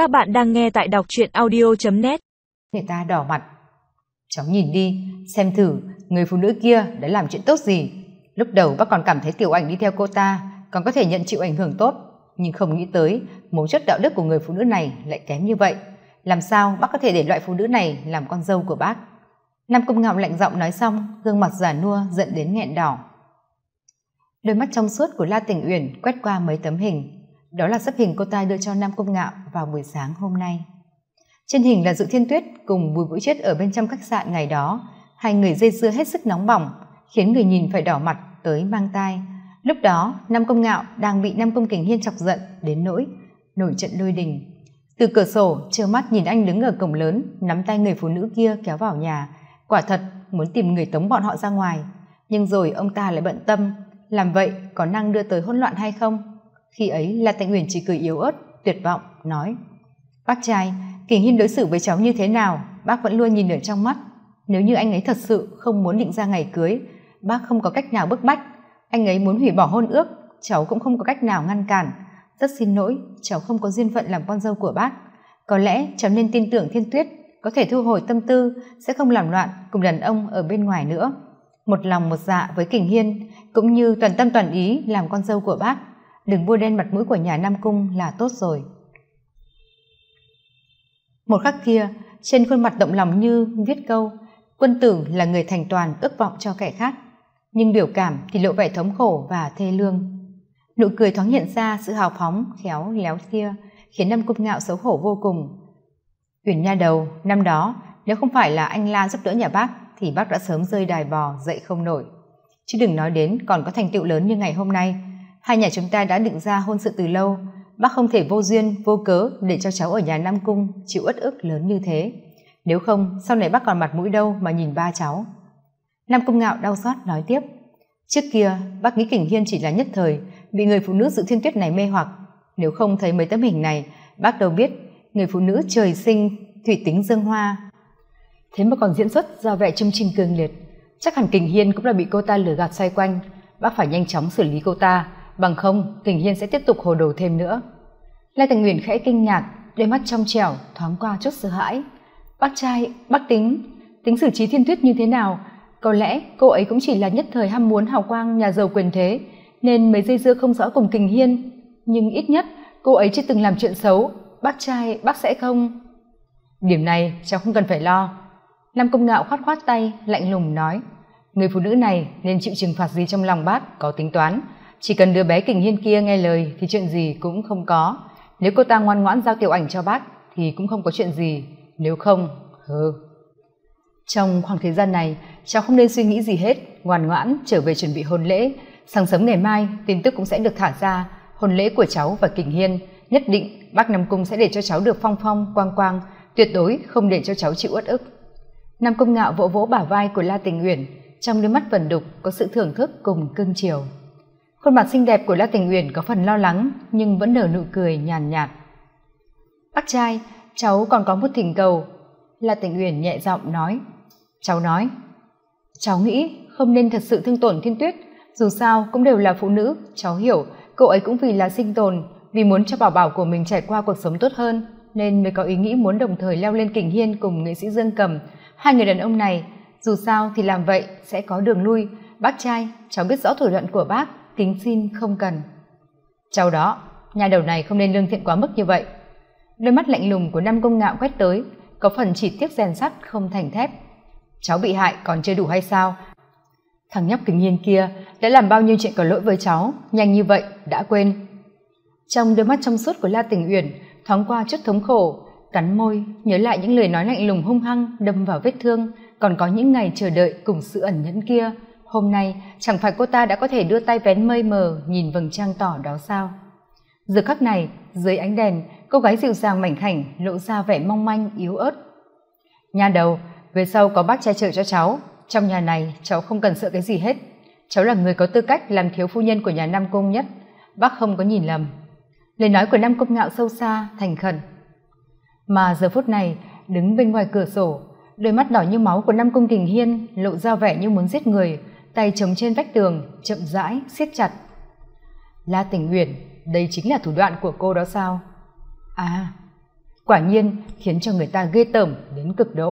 Các bạn đang nghe tại đọc truyện audio.net Người ta đỏ mặt. Cháu nhìn đi, xem thử người phụ nữ kia đã làm chuyện tốt gì. Lúc đầu bác còn cảm thấy tiểu ảnh đi theo cô ta còn có thể nhận chịu ảnh hưởng tốt. Nhưng không nghĩ tới mấu chất đạo đức của người phụ nữ này lại kém như vậy. Làm sao bác có thể để loại phụ nữ này làm con dâu của bác? Nam Công Ngạo lạnh giọng nói xong, gương mặt giả nua giận đến nghẹn đỏ. Đôi mắt trong suốt của La Tình Uyển quét qua mấy tấm hình, đó là sắp hình cô ta đưa cho nam công ngạo vào buổi sáng hôm nay. Trên hình là dự thiên tuyết cùng bùi vũ chết ở bên trong khách sạn ngày đó. Hai người dây dưa hết sức nóng bỏng, khiến người nhìn phải đỏ mặt, tới mang tai. Lúc đó, nam công ngạo đang bị nam công kình hiên chọc giận đến nỗi, nổi trận lôi đình. Từ cửa sổ, trơ mắt nhìn anh đứng ở cổng lớn, nắm tay người phụ nữ kia kéo vào nhà. Quả thật, muốn tìm người tống bọn họ ra ngoài. Nhưng rồi ông ta lại bận tâm, làm vậy có năng đưa tới hỗn loạn hay không? Khi ấy là tịnh uyển chỉ cười yếu ớt, tuyệt vọng, nói, bác trai kình hiên đối xử với cháu như thế nào, bác vẫn luôn nhìn ở trong mắt. Nếu như anh ấy thật sự không muốn định ra ngày cưới, bác không có cách nào bức bách. Anh ấy muốn hủy bỏ hôn ước, cháu cũng không có cách nào ngăn cản. Rất xin lỗi, cháu không có duyên phận làm con dâu của bác. Có lẽ cháu nên tin tưởng thiên tuyết, có thể thu hồi tâm tư, sẽ không làm loạn cùng đàn ông ở bên ngoài nữa. Một lòng một dạ với kình hiên, cũng như toàn tâm toàn ý làm con dâu của bác đừng bôi đen mặt mũi của nhà nam cung là tốt rồi. Một khắc kia, trên khuôn mặt động lòng như viết câu, quân tử là người thành toàn ước vọng cho kẻ khác. Nhưng biểu cảm thì lộ vẻ thống khổ và thê lương. Nụ cười thoáng hiện ra sự hào phóng, khéo léo kia, khiến nam cung ngạo xấu hổ vô cùng. Uyển nha đầu, năm đó, nếu không phải là anh la giúp đỡ nhà bác, thì bác đã sớm rơi đài bò dậy không nổi. Chứ đừng nói đến còn có thành tựu lớn như ngày hôm nay hai nhà chúng ta đã định ra hôn sự từ lâu. Bác không thể vô duyên, vô cớ để cho cháu ở nhà nam cung chịu uất ức lớn như thế. Nếu không, sau này bác còn mặt mũi đâu mà nhìn ba cháu? Nam cung ngạo đau xót nói tiếp. Trước kia, bác nghĩ kình hiên chỉ là nhất thời, bị người phụ nữ dự thiên tuyết này mê hoặc. Nếu không thấy mấy tấm hình này, bác đâu biết người phụ nữ trời sinh thủy tính dương hoa. Thế mà còn diễn xuất ra vẻ trung trinh cường liệt. Chắc hẳn kình hiên cũng là bị cô ta lừa gạt xoay quanh. Bác phải nhanh chóng xử lý cô ta bằng không, kình hiên sẽ tiếp tục hồ đồ thêm nữa. Lai thành nguyền khẽ kinh ngạc, đôi mắt trong trẻo, thoáng qua chút sợ hãi. Bác trai, bác tính tính xử trí thiên tuyết như thế nào? Có lẽ cô ấy cũng chỉ là nhất thời ham muốn hào quang nhà giàu quyền thế, nên mấy dây dưa không rõ cùng kình hiên. Nhưng ít nhất, cô ấy chưa từng làm chuyện xấu. Bác trai, bác sẽ không? Điểm này, cháu không cần phải lo. Nam công ngạo khoát khoát tay, lạnh lùng nói. Người phụ nữ này nên chịu trừng phạt gì trong lòng bác, có tính toán chỉ cần đứa bé kình hiên kia nghe lời thì chuyện gì cũng không có. Nếu cô ta ngoan ngoãn giao tiểu ảnh cho bác thì cũng không có chuyện gì. Nếu không, hừ. Trong khoảng thời gian này, cháu không nên suy nghĩ gì hết, ngoan ngoãn trở về chuẩn bị hôn lễ. Sáng sớm ngày mai, tin tức cũng sẽ được thả ra. Hôn lễ của cháu và kình hiên, nhất định bác nam cung sẽ để cho cháu được phong phong, quang quang, tuyệt đối không để cho cháu chịu uất ức. Nam cung ngạo vỗ vỗ bả vai của la tình uyển, trong đôi mắt vần đục có sự thưởng thức cùng cưng chiều khuôn mặt xinh đẹp của la tình uyển có phần lo lắng, nhưng vẫn nở nụ cười nhàn nhạt. Bác trai, cháu còn có một thỉnh cầu. La tình uyển nhẹ giọng nói. Cháu nói. Cháu nghĩ không nên thật sự thương tổn thiên tuyết, dù sao cũng đều là phụ nữ, cháu hiểu, cậu ấy cũng vì là sinh tồn, vì muốn cho bảo bảo của mình trải qua cuộc sống tốt hơn, nên mới có ý nghĩ muốn đồng thời leo lên kình hiên cùng nghệ sĩ dương cầm. Hai người đàn ông này, dù sao thì làm vậy sẽ có đường lui. Bác trai, cháu biết rõ thủ đoạn của bác kính xin không cần. Cháu đó, nhà đầu này không nên lương thiện quá mức như vậy. Đôi mắt lạnh lùng của năm công ngạo quét tới, có phần chỉ tiếc rèn sắt không thành thép. Cháu bị hại còn chưa đủ hay sao? Thằng nhóc kính nhiên kia đã làm bao nhiêu chuyện có lỗi với cháu, nhanh như vậy đã quên. Trong đôi mắt trong suốt của la tình uyển, thoáng qua chút thống khổ, cắn môi, nhớ lại những lời nói lạnh lùng hung hăng đâm vào vết thương, còn có những ngày chờ đợi cùng sự ẩn nhẫn kia hôm nay, chẳng phải cô ta đã có thể đưa tay vén mây mờ, nhìn vầng trăng tỏ đó sao? Giờ khắc này, dưới ánh đèn, cô gái dịu dàng mảnh khảnh lộ ra vẻ mong manh, yếu ớt. Nhà đầu, về sau có bác che chở cho cháu. Trong nhà này, cháu không cần sợ cái gì hết. Cháu là người có tư cách làm thiếu phu nhân của nhà nam cung nhất. Bác không có nhìn lầm. Lời nói của nam cung ngạo sâu xa, thành khẩn. Mà giờ phút này, đứng bên ngoài cửa sổ, đôi mắt đỏ như máu của nam cung kình hiên lộ ra vẻ như muốn giết người tay chống trên vách tường, chậm rãi, siết chặt. La tình uyển, đây chính là thủ đoạn của cô đó sao? À quả nhiên khiến cho người ta ghê tởm đến cực độ.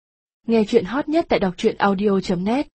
Nghe chuyện hot nhất tại đọc truyện audio net.